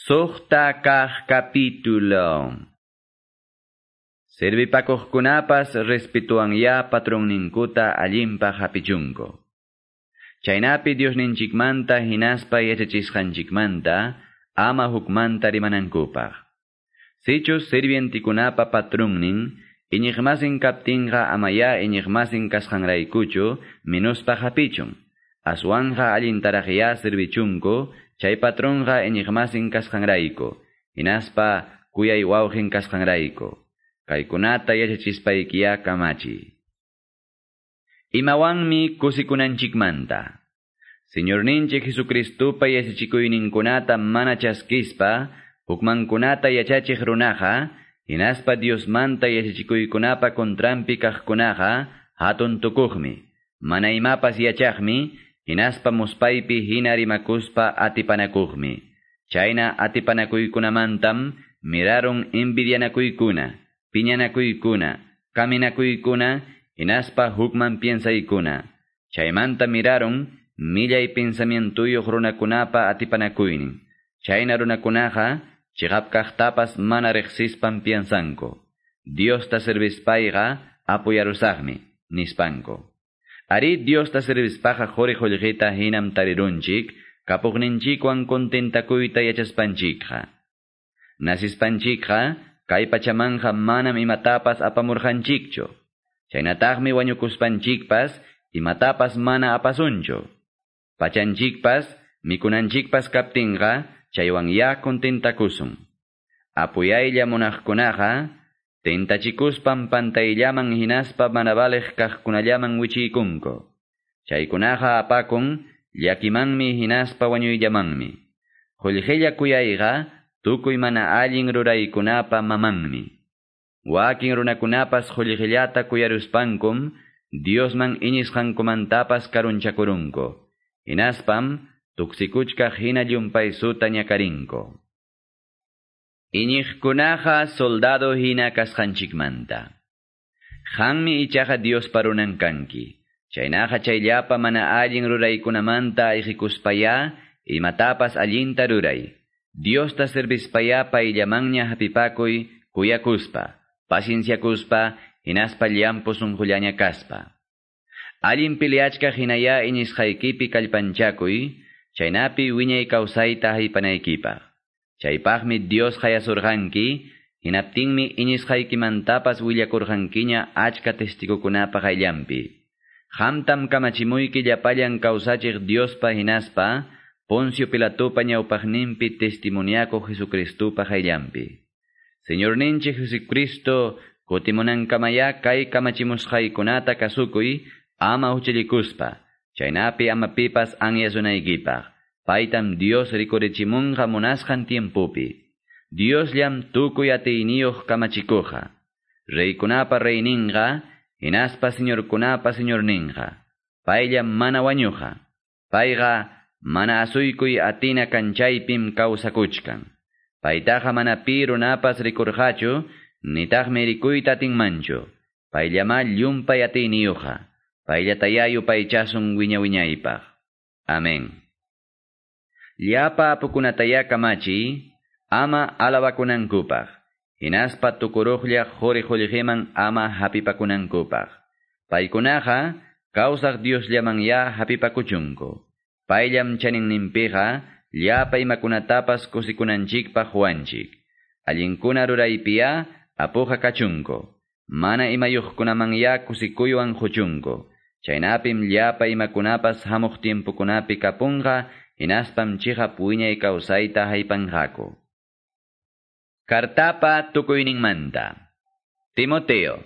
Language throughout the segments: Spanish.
Suhta kah capítulo. Servipakuqkunapas respetuan ya patron ninkuta allimpa hapichunko. Chaynapi Dios ninchikmanta hinaspa yachachisqanchikmanta ama hukmanta rimanankupaq. Sichus sirvientikunapa patronnin iñiqmasin kaptinqa amaya iñiqmasin kasqanraykuchu minuspa hapichun. Aswanja allintaraq ya servichunko chay patronqa iñiqmasin kasqanrayku. Hinaspa kuyay wawqin kasqanrayku. Kaykunata yachachispaykiya kamachi. Imawanmi kusikunanchikmanta. Señor ninchik Jesucristupa yachachikuyninkunata mana chaskispa, hukmankunata yachachik runaja, hinaspa Diosmanta yachachikuykunapa kontrampi kaqkunaja, hatun tukuqmi. Mana imapas yachaqmi, hinaspa muspaypi hina rimakuspa atipanakuqmi. Chayna atipanakuykunamantam miraron envidianakuykuna, piñanakuykuna, kaminakuykuna, hinaspa hukman piensaykuna. Chaymanta miraron millay pensamientuyuq runakunapa atipanakuynin. Chayna runakunaqa chiqapkaqtapas mana riqsispan piensanko. Diosta servispayqa apuyarusaqmi, nispanko. Ari Diosta servispaqa jori jollejita hinam tarirunchik, kapuqninchikwan kontentakuyta yachaspanchikqa. Nasispanchikqa, kay pachamanja manam imatapas apamurjanchikcho. Chaynataqmi wañukuspanchikpas, imatapas mana apasuncho. Pachanchikpas, mikunanchikpas kaptinqa, chaywan ya kontentakusun. Apuyaylla munaqkunaqa, tentachikuspan pantayllaman hinaspa manabaleq kaqkunallaman wichiykunko. Chaykunaqa apakun, llakimanmi hinaspa wañuyllamanmi. Qullqilla kuyayqa, tukuy mana allin ruraykunapa mamanmi. Wakin runakunapas kuyaruspankum, Diosman iñisqankumantapas karunchakurunko. Hinaspam, tuksikuchka hina llumpay suta. Iñiqkunaqa soldado hina kasqanchikmanta. Qanmi ichaqa Dios parunan kanki. Chaynaqa chayllapa mana allin ruraykunamanta ayqikuspaya, imatapas allinta ruray. Diosta servispaya payllamanña hapipakuy kuyakuspa, pacienciakuspa, hinaspa llampu sunqullaña kaspa. Allin piliachka hinaya iñisqaykipi kallpanchakuy, chaynapi wiñay kawsayta haypanaykipaq. Chaypaqmi Dios hayasurqanki, hinaptinmi iñisqaykimantapas willakurqankiña achka testigukunapaq ayllampi. Hamtam kamachimuyki llapallan kawsachiq Diospa hinaspa, Poncio Pilatupa ñawpaqninpi testimoniaco Jesucristupa ayllampi. Señor ninchi Jesucristo, kutimunankamaya kay kamachimusqaykunata kasukuy, ama uchilikuspa, chaynapi amapipas anyazunaykipaq. Paitam Dios rikurichimunqa munasqan tiempupi. Dios llam tukuy atiyniyuq kamachikuqa. Reykunapa reyninqa, hinaspa señorkunapa señorninqa. Payllam mana wañuqa. Payqa mana asuykuy atina kanchaypim kawsakuchkan. Paytaqa mana pi runapas rikurqachu, nitaqmi rikuyta atinmanchu. Payllama llumpay atiyniyuqa. Payllataya paychasun wiña wiñaypaq. Amén. Llapa apukunataya kamachi, ama alabakunankupaq. Hinaspa tukuruqlla jori jolliqiman ama hapipakunankupaq. Paykunaqa, kawsaq Dios llaman ya hapipakuchunko. Payllam chaninninpiqa, llapa imakunatapas kusikunanchikpaq huanchik. Allinkuna ruraypiya, apuja kachunko. Mana imayuqkunaman ya kusikuywan huchunko. Chaynapim llapa imakunapas hamuq tiempukunapi kapunqa, hinaspam chiqa puñay kawsayta haypanqaku. Kartapa tukuyninmanta. Timoteo,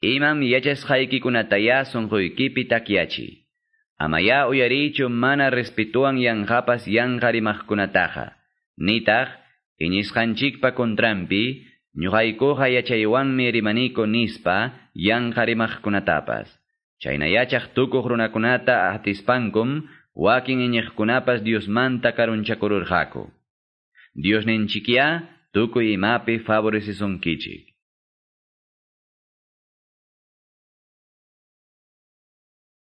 imam yachasqaykikunataya sunquykipi takyachi. Amaya uyarichu mana respetuan yanqapas yanqarimaqkunataqa. Nitaq, iñisqanchikpa kontrampi, ñuqaykuqa yachaywanmi rimaniko nispa yanqarimaqkunatapas. Chayna yachaq tukuq runakunata ahtispankum, wakin iñiqkunapas Diosmanta karunchakururqaku. Dios ninchikya, tukuy imapi favorecesonkichik.